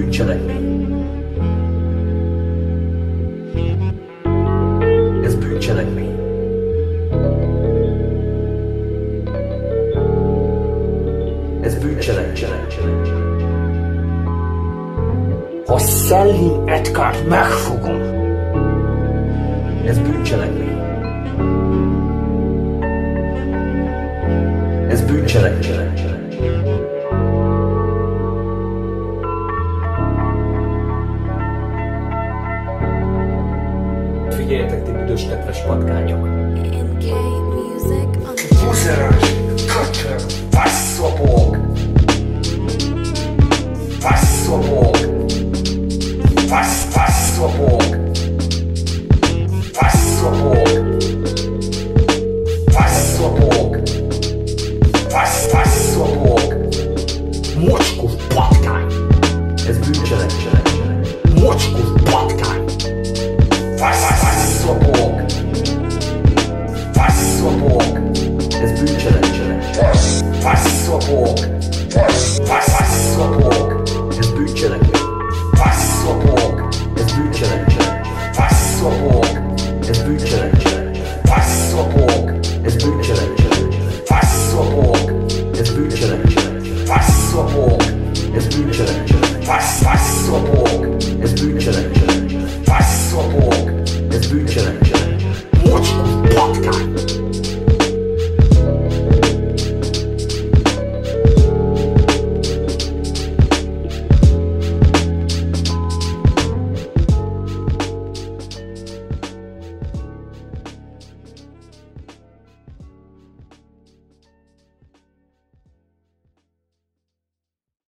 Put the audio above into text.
bűncselekmény. Ez bűncselekmény. Ez bűncselekmény. Ha Szellim Edgárt megfogom, Ez bűncselekmény. Ez bűncselekmény. Figyeljetek, ti büdös kedves patkányok! Buzeres, köcsög, faszopók, faszopók, fasz, faszopók, faszopók, faszopók, fasz, faszopók, mocskos patkány, Ez bűncselekmény. sua boca, es Büyük Challenge'e. Was? Sua boca, was? Sua boca, es Büyük Challenge'e. Was? Sua boca, es Büyük Challenge'e. Was? Sua boca, es Büyük Challenge'e. Was? Sua boca, es Büyük Challenge'e. Was? Sua boca, es Büyük Challenge'e. Was? Sua boca, es Büyük Challenge'e. Was? Was? Sua boca. What the fuck?